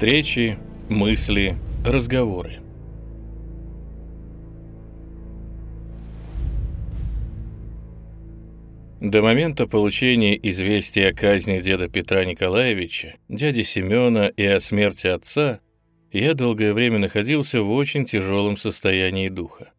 Встречи, мысли, разговоры. До момента получения известия о казни деда Петра Николаевича, дяди Семена и о смерти отца, я долгое время находился в очень тяжелом состоянии духа.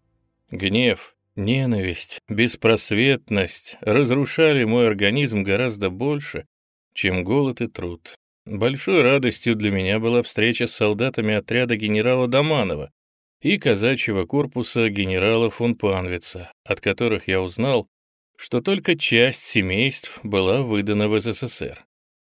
Гнев, ненависть, беспросветность разрушали мой организм гораздо больше, чем голод и труд. Большой радостью для меня была встреча с солдатами отряда генерала Доманова и казачьего корпуса генерала фон Панвица, от которых я узнал, что только часть семейств была выдана в СССР.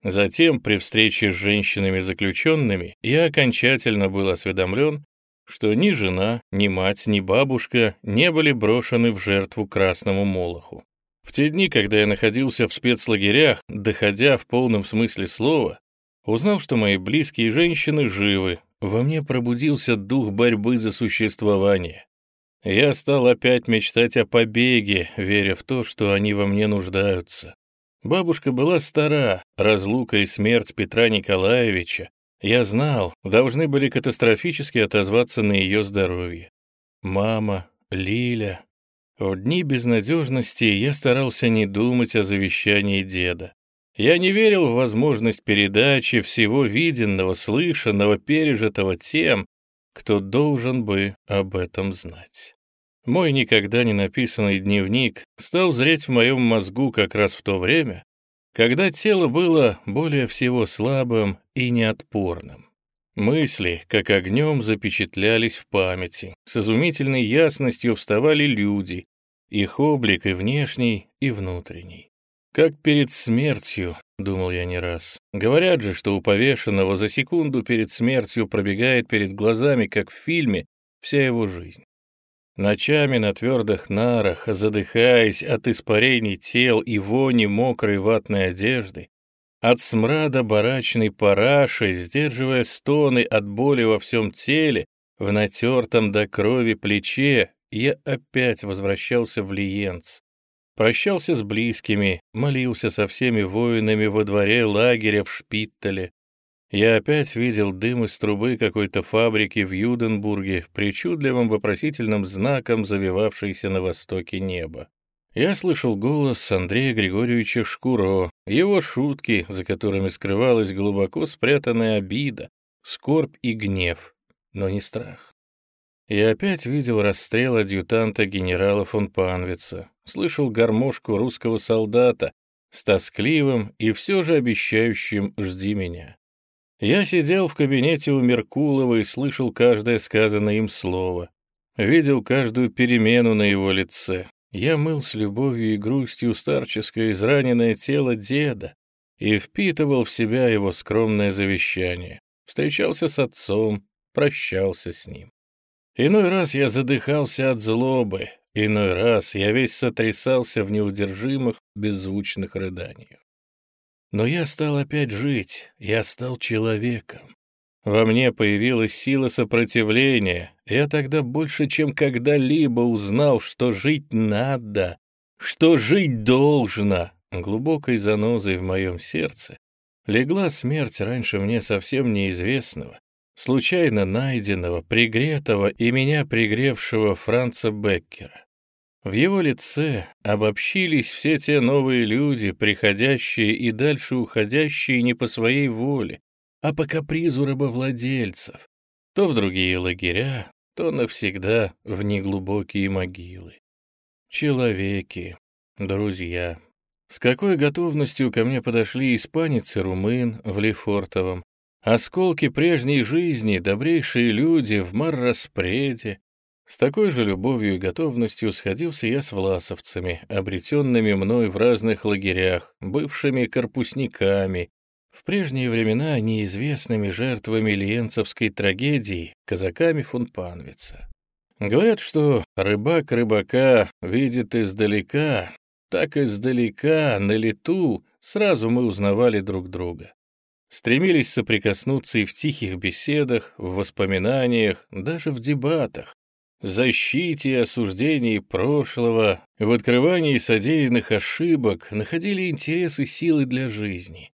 Затем, при встрече с женщинами-заключенными, я окончательно был осведомлен, что ни жена, ни мать, ни бабушка не были брошены в жертву красному молоху. В те дни, когда я находился в спецлагерях, доходя в полном смысле слова, узнал, что мои близкие женщины живы, во мне пробудился дух борьбы за существование. Я стал опять мечтать о побеге, веря в то, что они во мне нуждаются. Бабушка была стара, разлука и смерть Петра Николаевича, я знал, должны были катастрофически отозваться на ее здоровье. Мама, Лиля. В дни безнадежности я старался не думать о завещании деда. Я не верил в возможность передачи всего виденного, слышанного, пережитого тем, кто должен бы об этом знать. Мой никогда не написанный дневник стал зреть в моем мозгу как раз в то время, когда тело было более всего слабым и неотпорным. Мысли, как огнем, запечатлялись в памяти, с изумительной ясностью вставали люди, их облик и внешний, и внутренний. Как перед смертью, думал я не раз. Говорят же, что у повешенного за секунду перед смертью пробегает перед глазами, как в фильме, вся его жизнь. Ночами на твердых нарах, задыхаясь от испарений тел и вони мокрой ватной одежды, от смрада барачной параши, сдерживая стоны от боли во всем теле, в натертом до крови плече, я опять возвращался в Лиенц, Прощался с близкими, молился со всеми воинами во дворе лагеря в Шпиттеле. Я опять видел дым из трубы какой-то фабрики в Юденбурге, причудливым вопросительным знаком завивавшейся на востоке неба. Я слышал голос Андрея Григорьевича Шкуро, его шутки, за которыми скрывалась глубоко спрятанная обида, скорбь и гнев, но не страх. Я опять видел расстрел адъютанта генерала фон Панвица, слышал гармошку русского солдата с тоскливым и все же обещающим «жди меня». Я сидел в кабинете у Меркулова и слышал каждое сказанное им слово, видел каждую перемену на его лице. Я мыл с любовью и грустью старческое израненное тело деда и впитывал в себя его скромное завещание, встречался с отцом, прощался с ним. Иной раз я задыхался от злобы, иной раз я весь сотрясался в неудержимых, беззвучных рыданиях. Но я стал опять жить, я стал человеком. Во мне появилась сила сопротивления, я тогда больше, чем когда-либо узнал, что жить надо, что жить должно. Глубокой занозой в моем сердце легла смерть раньше мне совсем неизвестного, случайно найденного, пригретого и меня пригревшего Франца Беккера. В его лице обобщились все те новые люди, приходящие и дальше уходящие не по своей воле, а по капризу рабовладельцев, то в другие лагеря, то навсегда в неглубокие могилы. Человеки, друзья. С какой готовностью ко мне подошли испанец и румын в Лефортовом, Осколки прежней жизни, добрейшие люди в Марраспреде. С такой же любовью и готовностью сходился я с власовцами, обретенными мной в разных лагерях, бывшими корпусниками, в прежние времена неизвестными жертвами лиенцевской трагедии, казаками фон Панвица. Говорят, что рыбак рыбака видит издалека, так издалека, на лету, сразу мы узнавали друг друга стремились соприкоснуться и в тихих беседах, в воспоминаниях, даже в дебатах, защите и осуждении прошлого, в открывании содеянных ошибок находили интересы силы для жизни.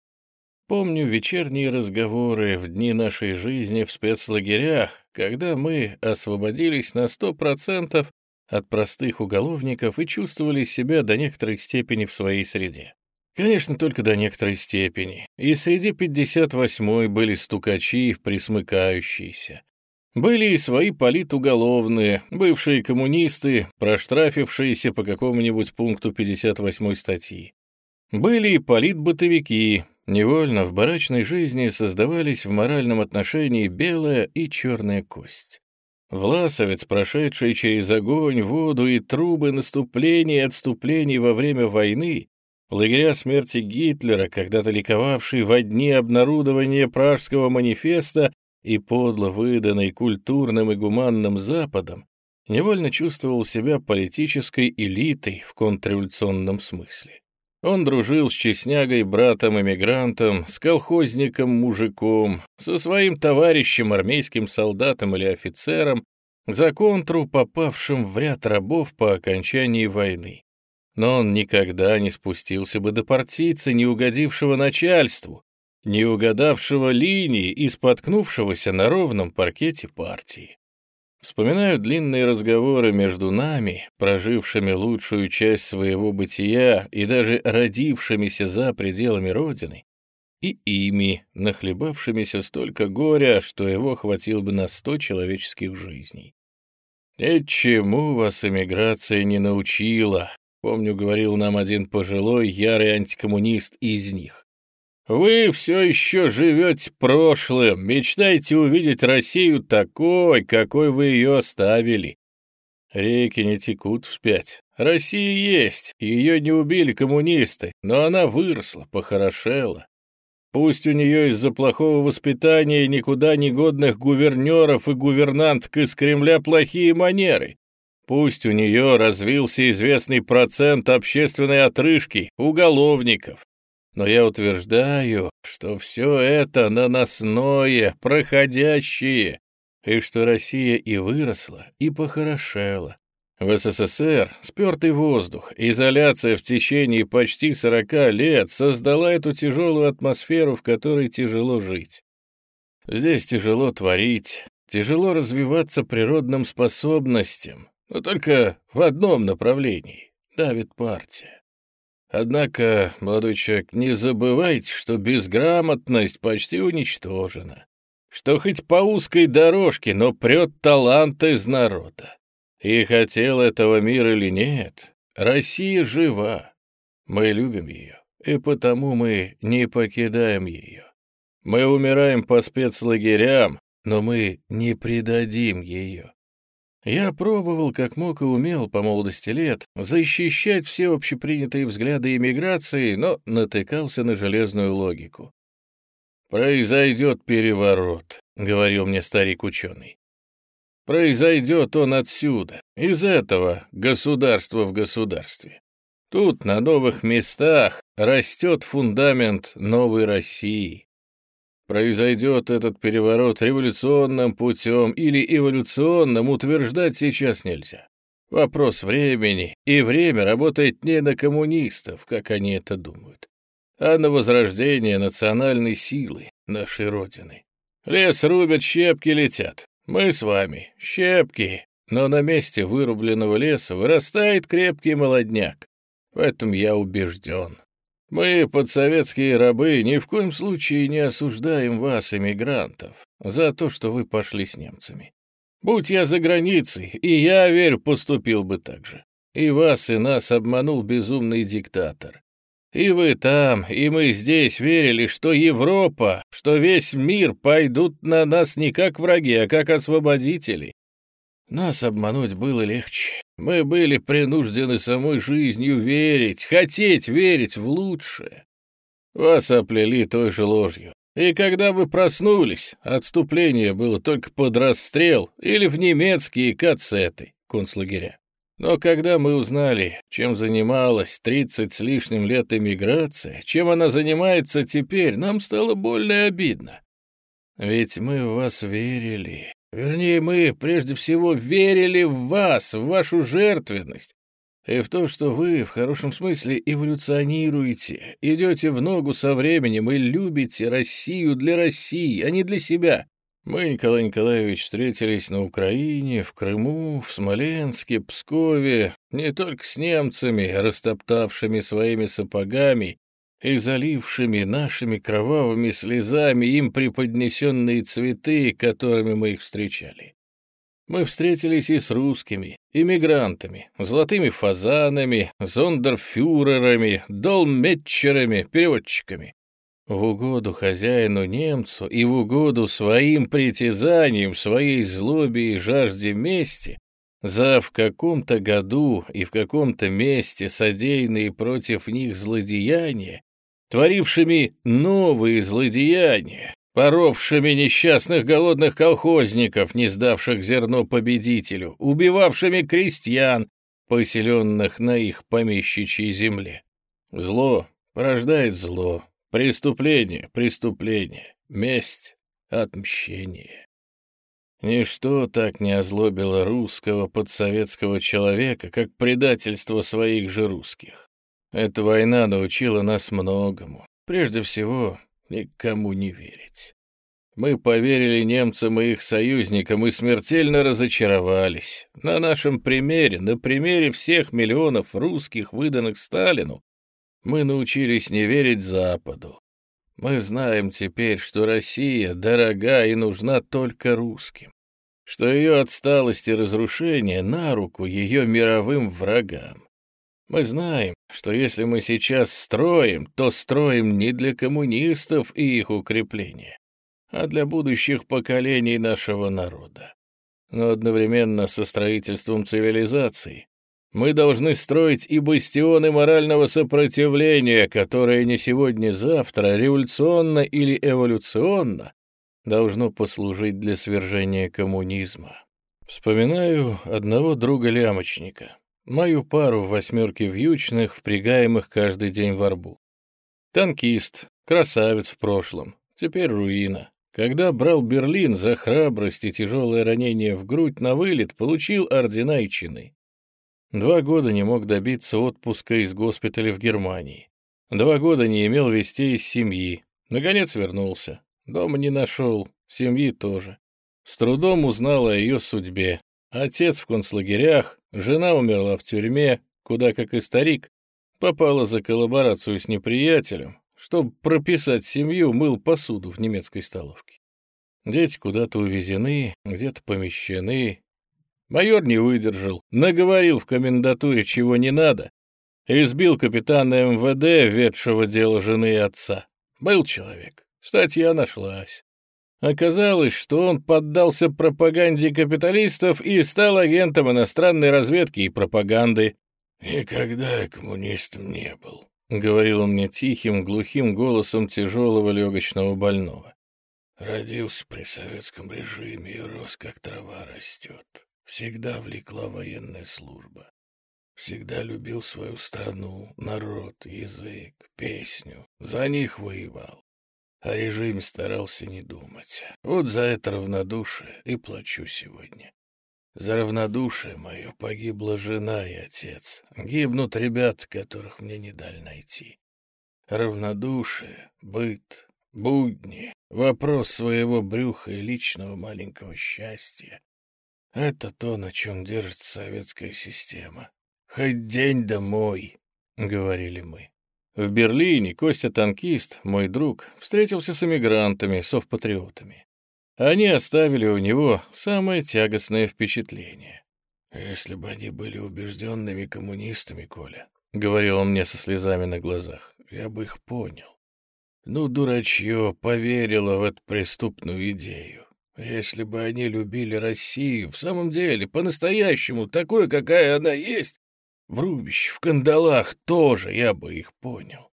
Помню вечерние разговоры в дни нашей жизни в спецлагерях, когда мы освободились на сто процентов от простых уголовников и чувствовали себя до некоторой степени в своей среде. Конечно, только до некоторой степени. И среди 58-й были стукачи, присмыкающиеся. Были и свои политуголовные, бывшие коммунисты, проштрафившиеся по какому-нибудь пункту 58 статьи. Были и политбытовики, невольно в барачной жизни создавались в моральном отношении белая и черная кость. Власовец, прошедший через огонь, воду и трубы наступлений и отступлений во время войны, лагеря смерти Гитлера, когда-то ликовавший во дни обнародования Пражского манифеста и подло выданный культурным и гуманным Западом, невольно чувствовал себя политической элитой в контрреволюционном смысле. Он дружил с честнягой, братом-эмигрантом, с колхозником-мужиком, со своим товарищем, армейским солдатом или офицером, за контру, попавшим в ряд рабов по окончании войны. Но он никогда не спустился бы до партийца, не угодившего начальству, не угадавшего линии и споткнувшегося на ровном паркете партии. Вспоминаю длинные разговоры между нами, прожившими лучшую часть своего бытия и даже родившимися за пределами Родины, и ими, нахлебавшимися столько горя, что его хватило бы на сто человеческих жизней. «И чему вас эмиграция не научила?» Помню, говорил нам один пожилой, ярый антикоммунист из них. Вы все еще живете прошлым, мечтаете увидеть Россию такой, какой вы ее оставили. Реки не текут вспять. Россия есть, ее не убили коммунисты, но она выросла, похорошела. Пусть у нее из-за плохого воспитания никуда не годных гувернеров и гувернанток из Кремля плохие манеры. Пусть у нее развился известный процент общественной отрыжки, уголовников, но я утверждаю, что все это наносное, проходящее, и что Россия и выросла, и похорошела. В СССР спертый воздух, изоляция в течение почти 40 лет создала эту тяжелую атмосферу, в которой тяжело жить. Здесь тяжело творить, тяжело развиваться природным способностям, но только в одном направлении — давит партия. Однако, молодой человек, не забывайте, что безграмотность почти уничтожена, что хоть по узкой дорожке, но прет талант из народа. И хотел этого мир или нет, Россия жива. Мы любим ее, и потому мы не покидаем ее. Мы умираем по спецлагерям, но мы не предадим ее. Я пробовал, как мог и умел по молодости лет, защищать все общепринятые взгляды иммиграции, но натыкался на железную логику. «Произойдет переворот», — говорил мне старик-ученый. «Произойдет он отсюда, из этого государства в государстве. Тут, на новых местах, растет фундамент новой России. Произойдет этот переворот революционным путем или эволюционным, утверждать сейчас нельзя. Вопрос времени, и время работает не на коммунистов, как они это думают, а на возрождение национальной силы нашей Родины. Лес рубят, щепки летят. Мы с вами — щепки, но на месте вырубленного леса вырастает крепкий молодняк. В этом я убежден. Мы, подсоветские рабы, ни в коем случае не осуждаем вас, эмигрантов, за то, что вы пошли с немцами. Будь я за границей, и я, верю, поступил бы так же. И вас, и нас обманул безумный диктатор. И вы там, и мы здесь верили, что Европа, что весь мир пойдут на нас не как враги, а как освободители. Нас обмануть было легче. Мы были принуждены самой жизнью верить, хотеть верить в лучшее. Вас оплели той же ложью. И когда вы проснулись, отступление было только под расстрел или в немецкие кацеты, концлагеря. Но когда мы узнали, чем занималась 30 с лишним лет эмиграция, чем она занимается теперь, нам стало больно и обидно. Ведь мы в вас верили, Вернее, мы прежде всего верили в вас, в вашу жертвенность. и в то, что вы, в хорошем смысле, эволюционируете, идете в ногу со временем и любите Россию для России, а не для себя. Мы, Николай Николаевич, встретились на Украине, в Крыму, в Смоленске, Пскове, не только с немцами, растоптавшими своими сапогами и залившими нашими кровавыми слезами им преподнесенные цветы, которыми мы их встречали. Мы встретились и с русскими, иммигрантами, золотыми фазанами, зондерфюрерами, долметчерами, переводчиками. В угоду хозяину-немцу и в угоду своим притязаниям, своей злобе и жажде мести, за в каком-то году и в каком-то месте содеянные против них злодеяния, творившими новые злодеяния, поровшими несчастных голодных колхозников, не сдавших зерно победителю, убивавшими крестьян, поселенных на их помещичьей земле. Зло порождает зло, преступление — преступление, месть — отмщение. Ничто так не озлобило русского подсоветского человека, как предательство своих же русских. Эта война научила нас многому. Прежде всего, никому не верить. Мы поверили немцам и их союзникам и смертельно разочаровались. На нашем примере, на примере всех миллионов русских, выданных Сталину, мы научились не верить Западу. Мы знаем теперь, что Россия дорога и нужна только русским, что ее отсталость и разрушение на руку ее мировым врагам. Мы знаем, что если мы сейчас строим, то строим не для коммунистов и их укрепления, а для будущих поколений нашего народа. Но одновременно со строительством цивилизации мы должны строить и бастионы морального сопротивления, которое не сегодня-завтра, революционно или эволюционно, должно послужить для свержения коммунизма. Вспоминаю одного друга-лямочника мою пару в восьмерке вьючных, впрягаемых каждый день в арбу. Танкист, красавец в прошлом, теперь руина. Когда брал Берлин за храбрость и тяжелое ранение в грудь на вылет, получил ордена и чины. Два года не мог добиться отпуска из госпиталя в Германии. Два года не имел вестей из семьи. Наконец вернулся. Дома не нашел, семьи тоже. С трудом узнал о ее судьбе. Отец в концлагерях, жена умерла в тюрьме, куда, как и старик, попала за коллаборацию с неприятелем, чтобы прописать семью, мыл посуду в немецкой столовке. Дети куда-то увезены, где-то помещены. Майор не выдержал, наговорил в комендатуре, чего не надо, избил капитана МВД, ведшего дело жены и отца. Был человек, статья нашлась. Оказалось, что он поддался пропаганде капиталистов и стал агентом иностранной разведки и пропаганды. «Никогда я коммунистом не был», — говорил он мне тихим, глухим голосом тяжелого легочного больного. «Родился при советском режиме и рос, как трава растет. Всегда влекла военная служба. Всегда любил свою страну, народ, язык, песню. За них воевал. О режиме старался не думать. Вот за это равнодушие и плачу сегодня. За равнодушие мое погибла жена и отец. Гибнут ребята, которых мне не дали найти. Равнодушие, быт, будни, вопрос своего брюха и личного маленького счастья — это то, на чем держится советская система. «Хоть день домой», — говорили мы. В Берлине Костя-танкист, мой друг, встретился с эмигрантами, совпатриотами. Они оставили у него самое тягостное впечатление. «Если бы они были убежденными коммунистами, Коля», — говорил он мне со слезами на глазах, — «я бы их понял. Ну, дурачье поверило в эту преступную идею. Если бы они любили Россию, в самом деле, по-настоящему, такой, какая она есть, в рубище, в кандалах тоже я бы их понял.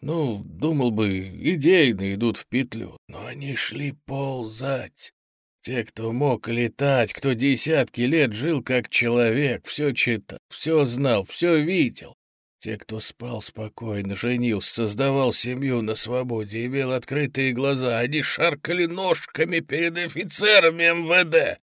Ну, думал бы, идейно идут в петлю, но они шли ползать. Те, кто мог летать, кто десятки лет жил как человек, все читал, все знал, все видел. Те, кто спал спокойно, женился, создавал семью на свободе, имел открытые глаза, они шаркали ножками перед офицерами МВД.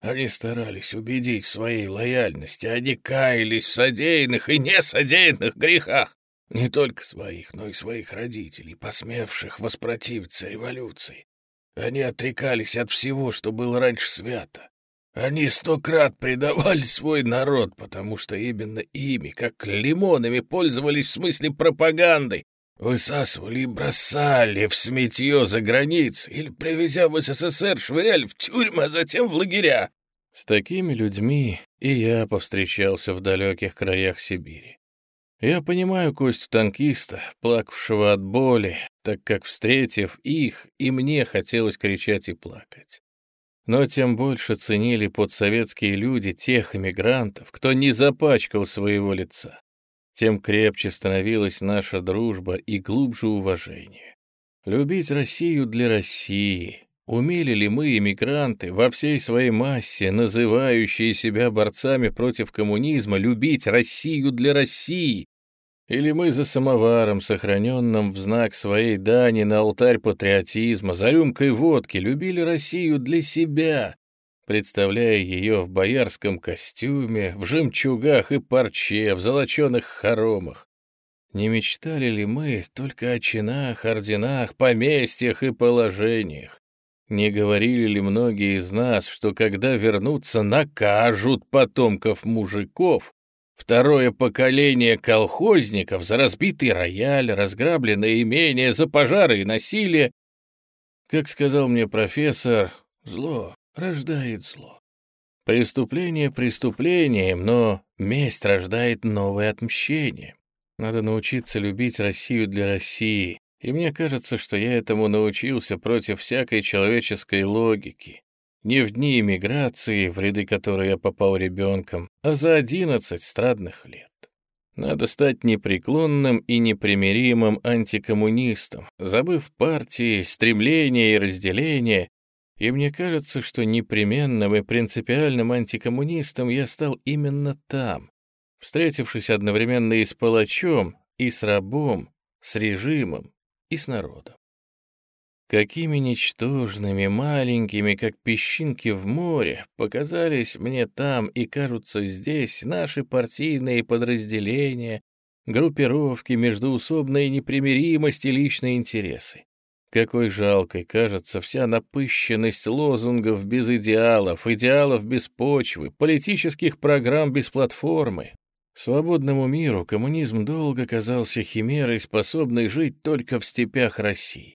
Они старались убедить в своей лояльности, они каялись в содеянных и несодеянных грехах, не только своих, но и своих родителей, посмевших воспротивиться революции. Они отрекались от всего, что было раньше свято. Они сто крат предавали свой народ, потому что именно ими, как лимонами, пользовались в смысле пропаганды, высасывали и бросали в сметье за границей или, привезя в СССР, швыряли в тюрьмы, а затем в лагеря. С такими людьми и я повстречался в далеких краях Сибири. Я понимаю кость танкиста, плакавшего от боли, так как, встретив их, и мне хотелось кричать и плакать. Но тем больше ценили подсоветские люди тех эмигрантов, кто не запачкал своего лица. Тем крепче становилась наша дружба и глубже уважение. Любить Россию для России, Умели ли мы, эмигранты, во всей своей массе, называющие себя борцами против коммунизма, любить Россию для России? Или мы за самоваром, сохраненным в знак своей дани на алтарь патриотизма, за рюмкой водки, любили Россию для себя, представляя ее в боярском костюме, в жемчугах и парче, в золоченых хоромах? Не мечтали ли мы только о чинах, орденах, поместьях и положениях? Не говорили ли многие из нас, что когда вернутся, накажут потомков мужиков, второе поколение колхозников за разбитый рояль, разграбленное имение, за пожары и насилие? Как сказал мне профессор, зло рождает зло. Преступление преступлением, но месть рождает новое отмщение. Надо научиться любить Россию для России, и мне кажется, что я этому научился против всякой человеческой логики. Не в дни эмиграции, в ряды которой я попал ребенком, а за одиннадцать страдных лет. Надо стать непреклонным и непримиримым антикоммунистом, забыв партии, стремления и разделения, и мне кажется, что непременным и принципиальным антикоммунистом я стал именно там, встретившись одновременно и с палачом, и с рабом, с режимом, и с народом. Какими ничтожными, маленькими, как песчинки в море, показались мне там и кажутся здесь наши партийные подразделения, группировки, междуусобная непримиримость и личные интересы. Какой жалкой кажется вся напыщенность лозунгов без идеалов, идеалов без почвы, политических программ без платформы, Свободному миру коммунизм долго казался химерой, способной жить только в степях России.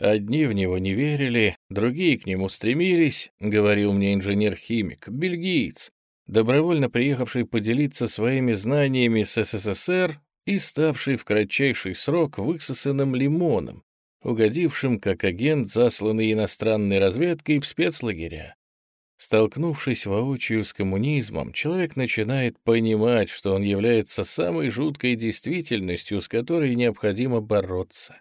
Одни в него не верили, другие к нему стремились, говорил мне инженер-химик, бельгиец, добровольно приехавший поделиться своими знаниями с СССР и ставший в кратчайший срок высосанным лимоном, угодившим как агент, засланный иностранной разведкой в спецлагеря. Столкнувшись воочию с коммунизмом, человек начинает понимать, что он является самой жуткой действительностью, с которой необходимо бороться.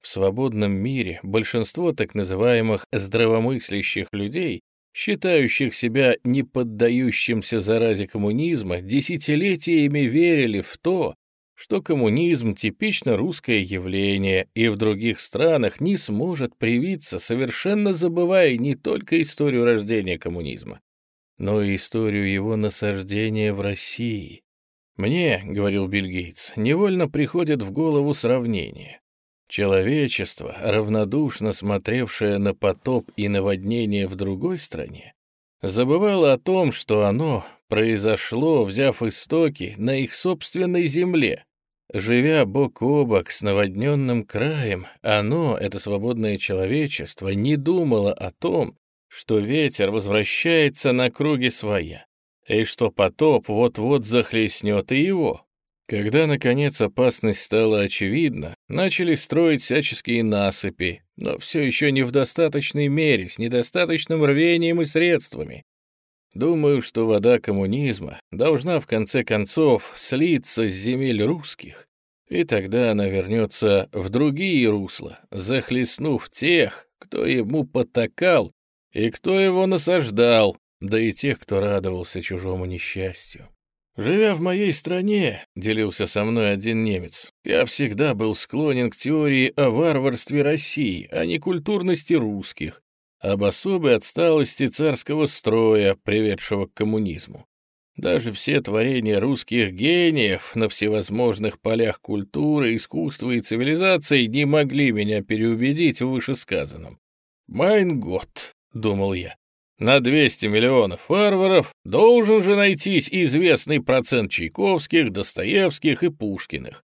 В свободном мире большинство так называемых здравомыслящих людей, считающих себя не поддающимся заразе коммунизма, десятилетиями верили в то, что коммунизм — типично русское явление и в других странах не сможет привиться, совершенно забывая не только историю рождения коммунизма, но и историю его насаждения в России. «Мне, — говорил Билл Гейтс, — невольно приходит в голову сравнение. Человечество, равнодушно смотревшее на потоп и наводнение в другой стране, забывало о том, что оно произошло, взяв истоки на их собственной земле. Живя бок о бок с наводненным краем, оно, это свободное человечество, не думало о том, что ветер возвращается на круги своя, и что потоп вот-вот захлестнет и его. Когда, наконец, опасность стала очевидна, начали строить всяческие насыпи, но все еще не в достаточной мере, с недостаточным рвением и средствами. Думаю, что вода коммунизма должна в конце концов слиться с земель русских, и тогда она вернется в другие русла, захлестнув тех, кто ему потакал и кто его насаждал, да и тех, кто радовался чужому несчастью. «Живя в моей стране», — делился со мной один немец, «я всегда был склонен к теории о варварстве России, а не культурности русских, об особой отсталости царского строя, приведшего к коммунизму. Даже все творения русских гениев на всевозможных полях культуры, искусства и цивилизации не могли меня переубедить в вышесказанном. «Майн год», — думал я, — «на 200 миллионов варваров должен же найтись известный процент Чайковских, Достоевских и Пушкиных.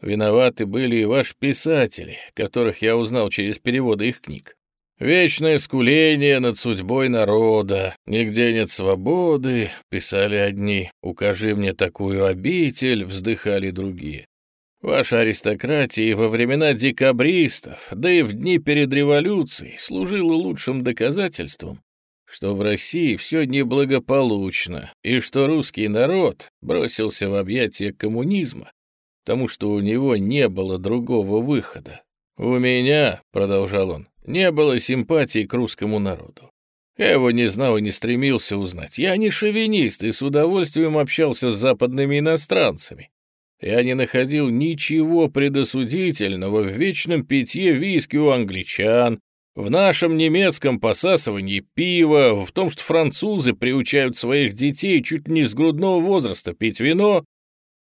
Виноваты были и ваши писатели, которых я узнал через переводы их книг. Вечное скуление над судьбой народа, нигде нет свободы, писали одни, укажи мне такую обитель, вздыхали другие. Ваша аристократия во времена декабристов, да и в дни перед революцией служила лучшим доказательством, что в России все неблагополучно, и что русский народ бросился в объятия коммунизма, потому что у него не было другого выхода. «У меня», — продолжал он, не было симпатии к русскому народу. Я его не знал и не стремился узнать. Я не шовинист и с удовольствием общался с западными иностранцами. Я не находил ничего предосудительного в вечном питье виски у англичан, в нашем немецком посасывании пива, в том, что французы приучают своих детей чуть не с грудного возраста пить вино.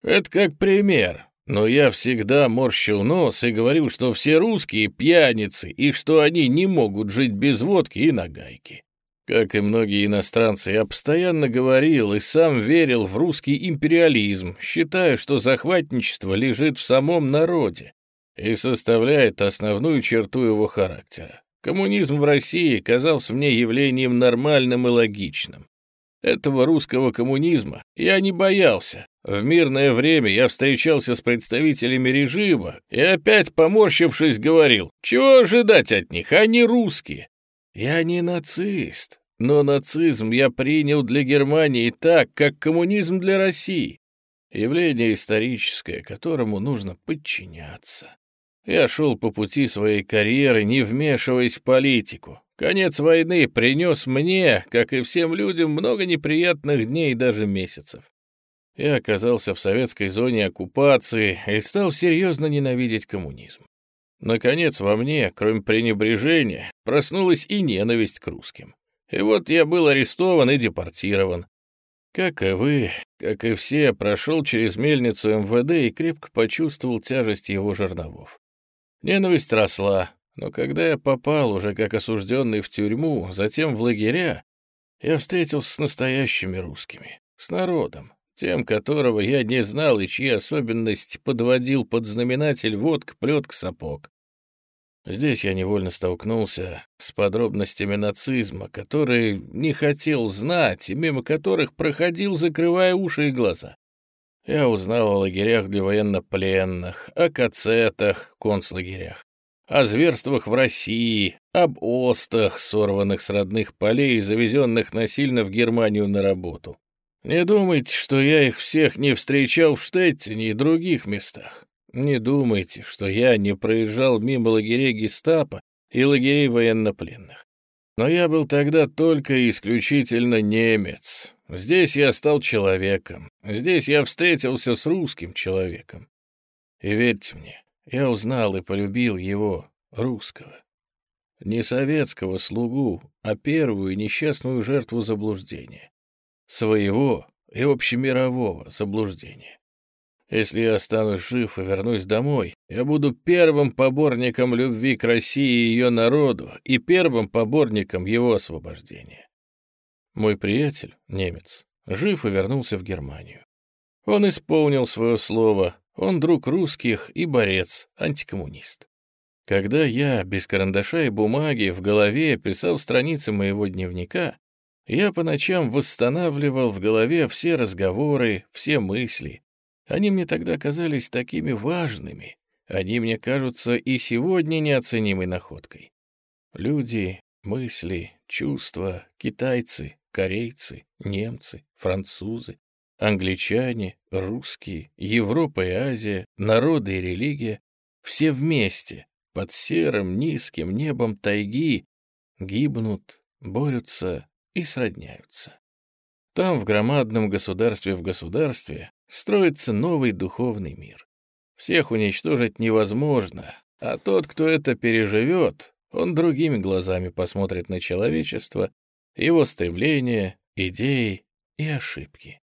Это как пример. Но я всегда морщил нос и говорил, что все русские пьяницы и что они не могут жить без водки и нагайки. Как и многие иностранцы, я постоянно говорил и сам верил в русский империализм, считая, что захватничество лежит в самом народе и составляет основную черту его характера. Коммунизм в России казался мне явлением нормальным и логичным. Этого русского коммунизма я не боялся. В мирное время я встречался с представителями режима и опять, поморщившись, говорил, чего ожидать от них, они русские. Я не нацист, но нацизм я принял для Германии так, как коммунизм для России. Явление историческое, которому нужно подчиняться. Я шел по пути своей карьеры, не вмешиваясь в политику. Конец войны принес мне, как и всем людям, много неприятных дней и даже месяцев. Я оказался в советской зоне оккупации и стал серьезно ненавидеть коммунизм. Наконец, во мне, кроме пренебрежения, проснулась и ненависть к русским. И вот я был арестован и депортирован. Как и вы, как и все, прошел через мельницу МВД и крепко почувствовал тяжесть его жерновов. Ненависть росла, но когда я попал уже как осужденный в тюрьму, затем в лагеря, я встретился с настоящими русскими, с народом, тем, которого я не знал и чьи особенность подводил под знаменатель водка, плетка, сапог. Здесь я невольно столкнулся с подробностями нацизма, которые не хотел знать и мимо которых проходил, закрывая уши и глаза. Я узнал о лагерях для военнопленных, о кацетах, концлагерях о зверствах в России, об остах, сорванных с родных полей и завезенных насильно в Германию на работу. Не думайте, что я их всех не встречал в Штеттине и других местах. Не думайте, что я не проезжал мимо лагерей гестапо и лагерей военнопленных. Но я был тогда только исключительно немец. Здесь я стал человеком. Здесь я встретился с русским человеком. И верьте мне, я узнал и полюбил его, русского. Не советского слугу, а первую несчастную жертву заблуждения. Своего и общемирового заблуждения. Если я останусь жив и вернусь домой, я буду первым поборником любви к России и ее народу и первым поборником его освобождения. Мой приятель, немец, жив и вернулся в Германию. Он исполнил свое слово, он друг русских и борец, антикоммунист. Когда я без карандаша и бумаги в голове писал страницы моего дневника, я по ночам восстанавливал в голове все разговоры, все мысли. Они мне тогда казались такими важными, они мне кажутся и сегодня неоценимой находкой. Люди, мысли, чувства, китайцы, корейцы, немцы, французы, Англичане, русские, Европа и Азия, народы и религия — все вместе, под серым низким небом тайги, гибнут, борются и сродняются. Там, в громадном государстве в государстве, строится новый духовный мир. Всех уничтожить невозможно, а тот, кто это переживет, Он другими глазами посмотрит на человечество, его стремления, идеи и ошибки.